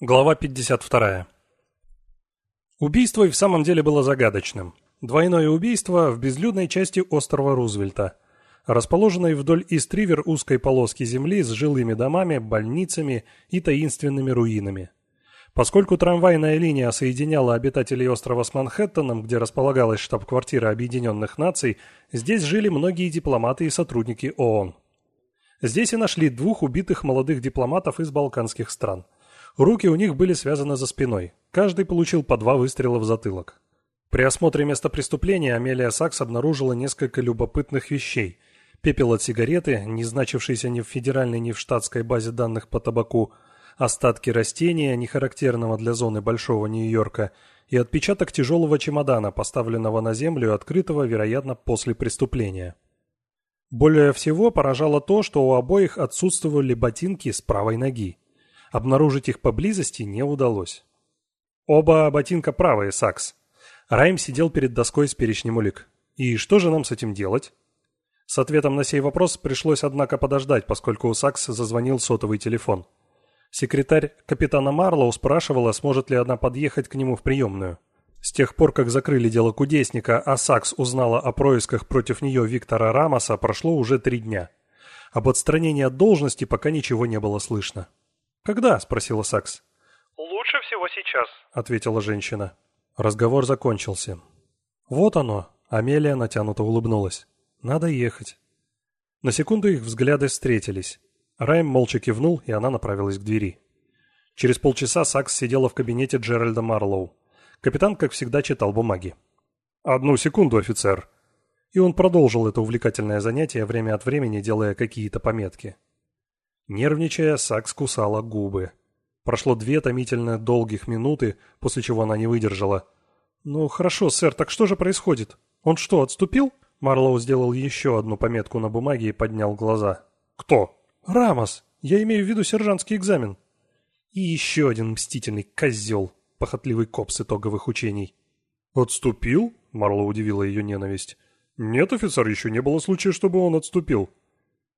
Глава 52. Убийство и в самом деле было загадочным. Двойное убийство в безлюдной части острова Рузвельта, расположенной вдоль Истривер узкой полоски земли с жилыми домами, больницами и таинственными руинами. Поскольку трамвайная линия соединяла обитателей острова с Манхэттеном, где располагалась штаб-квартира Объединенных Наций, здесь жили многие дипломаты и сотрудники ООН. Здесь и нашли двух убитых молодых дипломатов из балканских стран – Руки у них были связаны за спиной. Каждый получил по два выстрела в затылок. При осмотре места преступления Амелия Сакс обнаружила несколько любопытных вещей. Пепел от сигареты, не значившийся ни в федеральной, ни в штатской базе данных по табаку, остатки растения, не характерного для зоны Большого Нью-Йорка, и отпечаток тяжелого чемодана, поставленного на землю и открытого, вероятно, после преступления. Более всего поражало то, что у обоих отсутствовали ботинки с правой ноги. Обнаружить их поблизости не удалось. Оба ботинка правые, Сакс. Райм сидел перед доской с перечнем улик. И что же нам с этим делать? С ответом на сей вопрос пришлось, однако, подождать, поскольку у Сакс зазвонил сотовый телефон. Секретарь капитана Марлоу спрашивала, сможет ли она подъехать к нему в приемную. С тех пор, как закрыли дело кудесника, а Сакс узнала о происках против нее Виктора Рамоса, прошло уже три дня. Об отстранении от должности пока ничего не было слышно. «Когда?» – спросила Сакс. «Лучше всего сейчас», – ответила женщина. Разговор закончился. «Вот оно!» – Амелия натянуто улыбнулась. «Надо ехать». На секунду их взгляды встретились. Райм молча кивнул, и она направилась к двери. Через полчаса Сакс сидела в кабинете Джеральда Марлоу. Капитан, как всегда, читал бумаги. «Одну секунду, офицер!» И он продолжил это увлекательное занятие, время от времени делая какие-то пометки. Нервничая, Сакс кусала губы. Прошло две томительно долгих минуты, после чего она не выдержала. «Ну, хорошо, сэр, так что же происходит? Он что, отступил?» Марлоу сделал еще одну пометку на бумаге и поднял глаза. «Кто?» «Рамос. Я имею в виду сержантский экзамен». И еще один мстительный козел, похотливый коп с итоговых учений. «Отступил?» — Марлоу удивила ее ненависть. «Нет, офицер, еще не было случая, чтобы он отступил».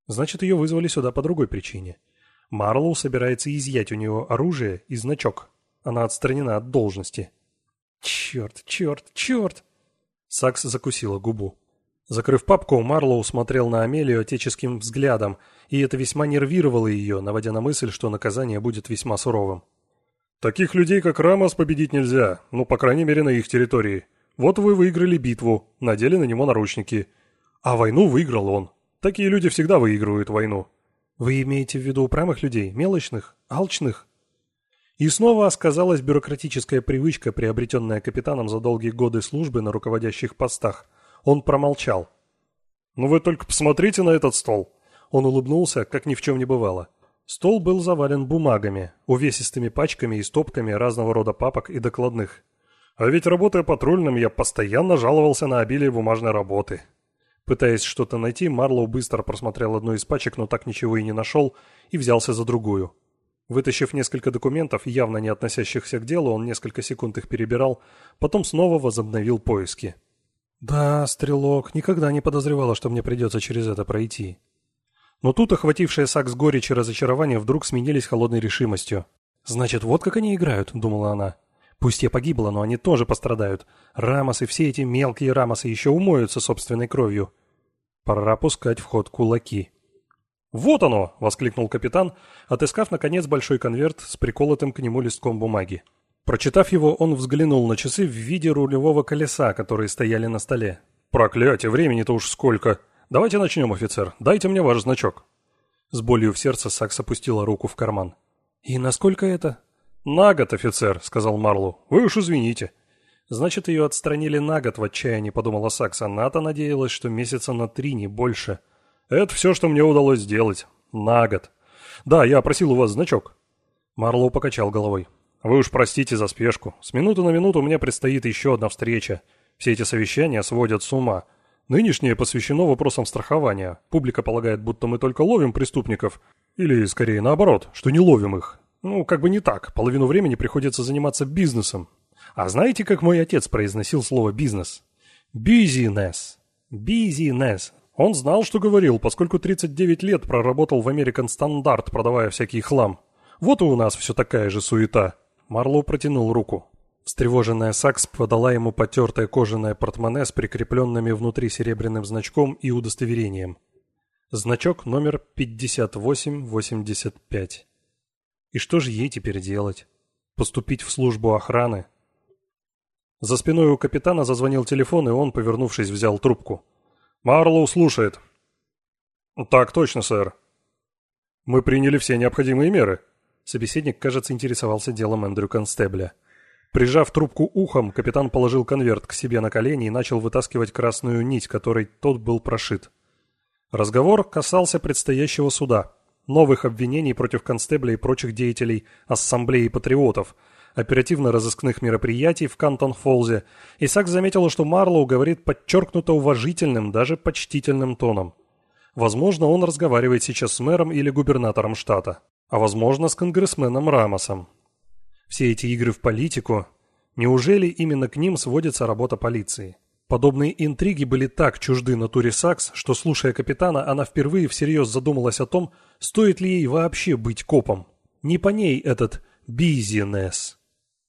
Значит, ее вызвали сюда по другой причине. Марлоу собирается изъять у нее оружие и значок. Она отстранена от должности. Черт, черт, черт! Сакс закусила губу. Закрыв папку, Марлоу смотрел на Амелию отеческим взглядом, и это весьма нервировало ее, наводя на мысль, что наказание будет весьма суровым. «Таких людей, как Рамос, победить нельзя, ну, по крайней мере, на их территории. Вот вы выиграли битву, надели на него наручники. А войну выиграл он. Такие люди всегда выигрывают войну. Вы имеете в виду упрямых людей, мелочных, алчных? И снова сказалась бюрократическая привычка, приобретенная капитаном за долгие годы службы на руководящих постах. Он промолчал. «Ну вы только посмотрите на этот стол!» Он улыбнулся, как ни в чем не бывало. Стол был завален бумагами, увесистыми пачками и стопками разного рода папок и докладных. А ведь работая патрульным, я постоянно жаловался на обилие бумажной работы. Пытаясь что-то найти, Марлоу быстро просмотрел одну из пачек, но так ничего и не нашел, и взялся за другую. Вытащив несколько документов, явно не относящихся к делу, он несколько секунд их перебирал, потом снова возобновил поиски. «Да, стрелок, никогда не подозревала, что мне придется через это пройти». Но тут охватившие Сакс горечь и разочарование вдруг сменились холодной решимостью. «Значит, вот как они играют», — думала она. «Пусть я погибла, но они тоже пострадают. Рамосы, все эти мелкие рамосы еще умоются собственной кровью. Пора пускать в ход кулаки. «Вот оно!» — воскликнул капитан, отыскав, наконец, большой конверт с приколотым к нему листком бумаги. Прочитав его, он взглянул на часы в виде рулевого колеса, которые стояли на столе. «Проклятие, времени-то уж сколько! Давайте начнем, офицер. Дайте мне ваш значок». С болью в сердце Сакс опустила руку в карман. «И насколько это?» «На год, офицер», — сказал Марлу. «Вы уж извините». Значит, ее отстранили на год в отчаянии, подумала Сакс. Она-то надеялась, что месяца на три, не больше. Это все, что мне удалось сделать. На год. Да, я просил у вас значок. Марлоу покачал головой. Вы уж простите за спешку. С минуты на минуту мне предстоит еще одна встреча. Все эти совещания сводят с ума. Нынешнее посвящено вопросам страхования. Публика полагает, будто мы только ловим преступников. Или, скорее, наоборот, что не ловим их. Ну, как бы не так. Половину времени приходится заниматься бизнесом. А знаете, как мой отец произносил слово «бизнес»? Бизнес. Бизнес. Он знал, что говорил, поскольку 39 лет проработал в American Standard, продавая всякий хлам. Вот и у нас все такая же суета». Марлоу протянул руку. Встревоженная Сакс подала ему потертое кожаное портмоне с прикрепленными внутри серебряным значком и удостоверением. Значок номер 5885. И что же ей теперь делать? Поступить в службу охраны? За спиной у капитана зазвонил телефон, и он, повернувшись, взял трубку. «Марлоу слушает». «Так точно, сэр». «Мы приняли все необходимые меры». Собеседник, кажется, интересовался делом Эндрю Констебля. Прижав трубку ухом, капитан положил конверт к себе на колени и начал вытаскивать красную нить, которой тот был прошит. Разговор касался предстоящего суда, новых обвинений против констебля и прочих деятелей ассамблеи патриотов, оперативно-розыскных мероприятий в Кантон-Фолзе, и Сакс заметила, что Марлоу говорит подчеркнуто уважительным, даже почтительным тоном. Возможно, он разговаривает сейчас с мэром или губернатором штата, а возможно, с конгрессменом Рамосом. Все эти игры в политику, неужели именно к ним сводится работа полиции? Подобные интриги были так чужды натуре Сакс, что, слушая капитана, она впервые всерьез задумалась о том, стоит ли ей вообще быть копом. Не по ней этот бизнес.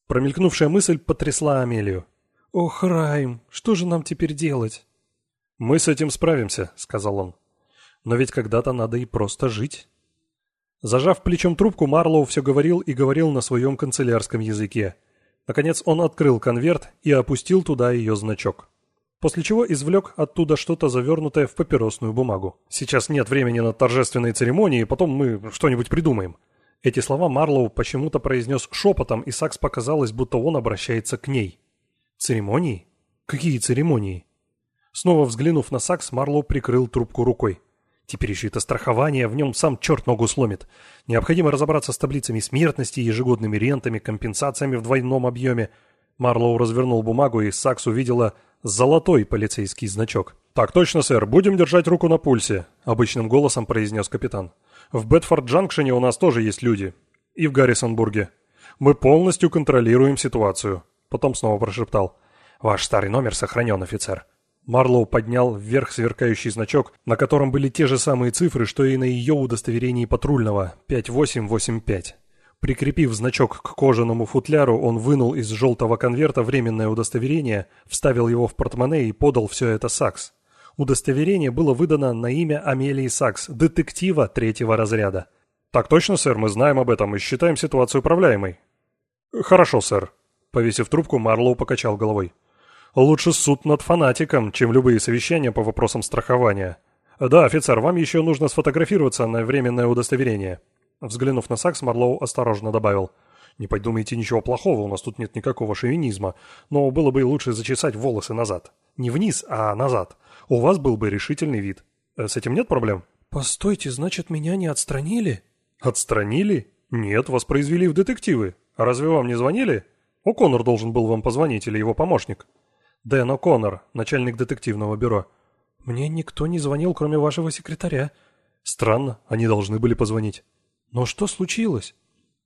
Промелькнувшая мысль потрясла Амелию. «Ох, Райм, что же нам теперь делать?» «Мы с этим справимся», — сказал он. «Но ведь когда-то надо и просто жить». Зажав плечом трубку, Марлоу все говорил и говорил на своем канцелярском языке. Наконец он открыл конверт и опустил туда ее значок. После чего извлек оттуда что-то завернутое в папиросную бумагу. «Сейчас нет времени на торжественные церемонии, потом мы что-нибудь придумаем». Эти слова Марлоу почему-то произнес шепотом, и Сакс показалось, будто он обращается к ней. «Церемонии? Какие церемонии?» Снова взглянув на Сакс, Марлоу прикрыл трубку рукой. Теперь еще это страхование, в нем сам черт ногу сломит. Необходимо разобраться с таблицами смертности, ежегодными рентами, компенсациями в двойном объеме. Марлоу развернул бумагу, и Сакс увидела золотой полицейский значок. «Так точно, сэр, будем держать руку на пульсе», — обычным голосом произнес капитан. «В Бетфорд-Джанкшене у нас тоже есть люди. И в Гаррисонбурге. Мы полностью контролируем ситуацию». Потом снова прошептал. «Ваш старый номер сохранен, офицер». Марлоу поднял вверх сверкающий значок, на котором были те же самые цифры, что и на ее удостоверении патрульного – 5885. Прикрепив значок к кожаному футляру, он вынул из желтого конверта временное удостоверение, вставил его в портмоне и подал все это Сакс. Удостоверение было выдано на имя Амелии Сакс, детектива третьего разряда. «Так точно, сэр, мы знаем об этом и считаем ситуацию управляемой». «Хорошо, сэр». Повесив трубку, Марлоу покачал головой. Лучше суд над фанатиком, чем любые совещания по вопросам страхования. Да, офицер, вам еще нужно сфотографироваться на временное удостоверение. Взглянув на Сакс, Марлоу осторожно добавил. Не подумайте ничего плохого, у нас тут нет никакого шовинизма, но было бы лучше зачесать волосы назад. Не вниз, а назад. У вас был бы решительный вид. Э, с этим нет проблем? Постойте, значит, меня не отстранили? Отстранили? Нет, вас произвели в детективы. А разве вам не звонили? О'Коннор должен был вам позвонить или его помощник. Дэн О'Коннор, начальник детективного бюро. Мне никто не звонил, кроме вашего секретаря. Странно, они должны были позвонить. Но что случилось?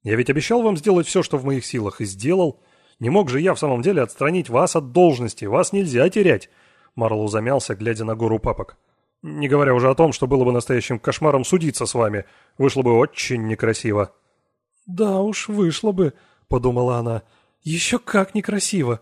Я ведь обещал вам сделать все, что в моих силах, и сделал. Не мог же я в самом деле отстранить вас от должности, вас нельзя терять. Марлоу замялся, глядя на гору папок. Не говоря уже о том, что было бы настоящим кошмаром судиться с вами. Вышло бы очень некрасиво. «Да уж, вышло бы», — подумала она. «Еще как некрасиво».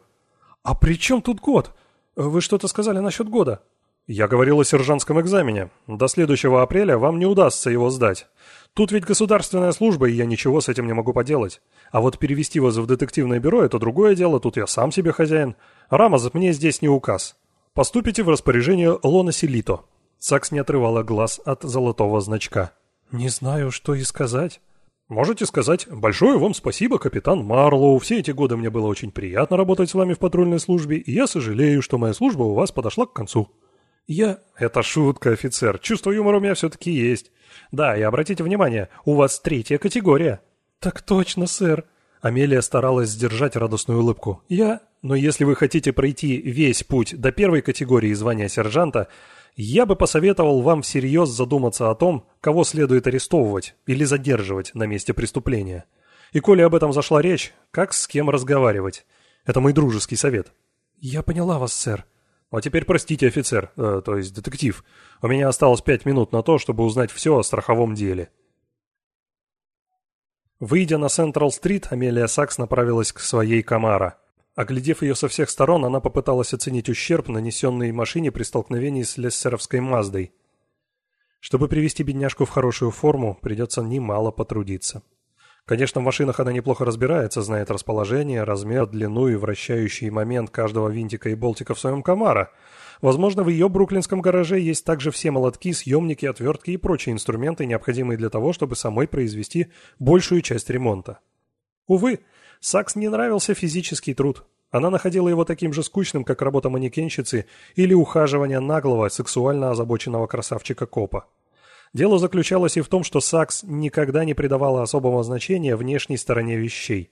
«А при чем тут год? Вы что-то сказали насчет года?» «Я говорил о сержантском экзамене. До следующего апреля вам не удастся его сдать. Тут ведь государственная служба, и я ничего с этим не могу поделать. А вот перевести вас в детективное бюро – это другое дело, тут я сам себе хозяин. Рамаз мне здесь не указ. Поступите в распоряжение Лона Селито». Сакс не отрывала глаз от золотого значка. «Не знаю, что и сказать». Можете сказать «Большое вам спасибо, капитан Марлоу. Все эти годы мне было очень приятно работать с вами в патрульной службе, и я сожалею, что моя служба у вас подошла к концу». «Я...» «Это шутка, офицер. Чувство юмора у меня все-таки есть. Да, и обратите внимание, у вас третья категория». «Так точно, сэр». Амелия старалась сдержать радостную улыбку. «Я...» «Но если вы хотите пройти весь путь до первой категории звания сержанта, я бы посоветовал вам всерьез задуматься о том, кого следует арестовывать или задерживать на месте преступления. И коли об этом зашла речь, как с кем разговаривать? Это мой дружеский совет. Я поняла вас, сэр. А теперь простите, офицер, э, то есть детектив. У меня осталось пять минут на то, чтобы узнать все о страховом деле. Выйдя на Централ-стрит, Амелия Сакс направилась к своей Камара. Оглядев ее со всех сторон, она попыталась оценить ущерб, нанесенный машине при столкновении с лессеровской Маздой. Чтобы привести бедняжку в хорошую форму, придется немало потрудиться. Конечно, в машинах она неплохо разбирается, знает расположение, размер, длину и вращающий момент каждого винтика и болтика в своем Камара. Возможно, в ее бруклинском гараже есть также все молотки, съемники, отвертки и прочие инструменты, необходимые для того, чтобы самой произвести большую часть ремонта. Увы, Сакс не нравился физический труд. Она находила его таким же скучным, как работа манекенщицы или ухаживание наглого, сексуально озабоченного красавчика-копа. Дело заключалось и в том, что Сакс никогда не придавала особого значения внешней стороне вещей.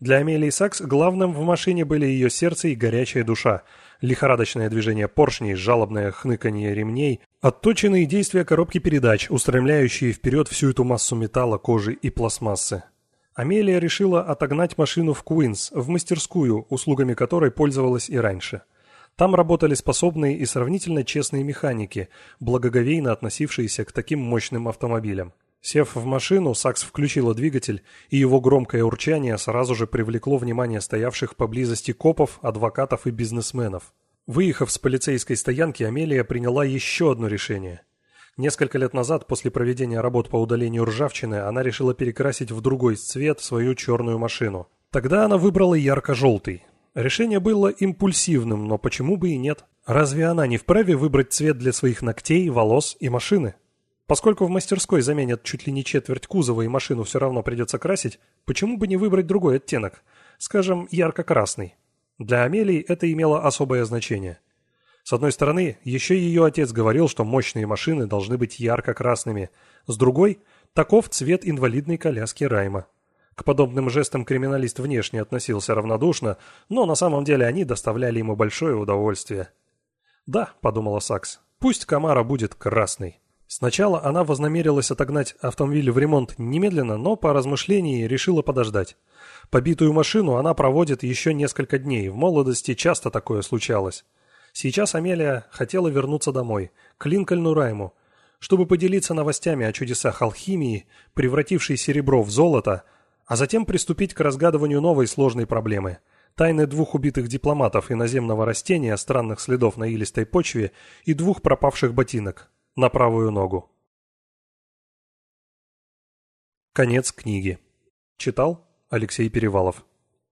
Для Амелии Сакс главным в машине были ее сердце и горячая душа, лихорадочное движение поршней, жалобное хныканье ремней, отточенные действия коробки передач, устремляющие вперед всю эту массу металла, кожи и пластмассы. Амелия решила отогнать машину в Куинс, в мастерскую, услугами которой пользовалась и раньше. Там работали способные и сравнительно честные механики, благоговейно относившиеся к таким мощным автомобилям. Сев в машину, Сакс включила двигатель, и его громкое урчание сразу же привлекло внимание стоявших поблизости копов, адвокатов и бизнесменов. Выехав с полицейской стоянки, Амелия приняла еще одно решение. Несколько лет назад, после проведения работ по удалению ржавчины, она решила перекрасить в другой цвет свою черную машину. Тогда она выбрала ярко-желтый. Решение было импульсивным, но почему бы и нет? Разве она не вправе выбрать цвет для своих ногтей, волос и машины? Поскольку в мастерской заменят чуть ли не четверть кузова и машину все равно придется красить, почему бы не выбрать другой оттенок? Скажем, ярко-красный. Для Амелии это имело особое значение. С одной стороны, еще ее отец говорил, что мощные машины должны быть ярко-красными. С другой, таков цвет инвалидной коляски Райма. К подобным жестам криминалист внешне относился равнодушно, но на самом деле они доставляли ему большое удовольствие. «Да», — подумала Сакс, — «пусть Камара будет красный». Сначала она вознамерилась отогнать автомобиль в ремонт немедленно, но по размышлении решила подождать. Побитую машину она проводит еще несколько дней, в молодости часто такое случалось. Сейчас Амелия хотела вернуться домой, к Линкольну Райму, чтобы поделиться новостями о чудесах алхимии, превратившей серебро в золото, а затем приступить к разгадыванию новой сложной проблемы – тайны двух убитых дипломатов иноземного растения, странных следов на илистой почве и двух пропавших ботинок на правую ногу. Конец книги. Читал Алексей Перевалов.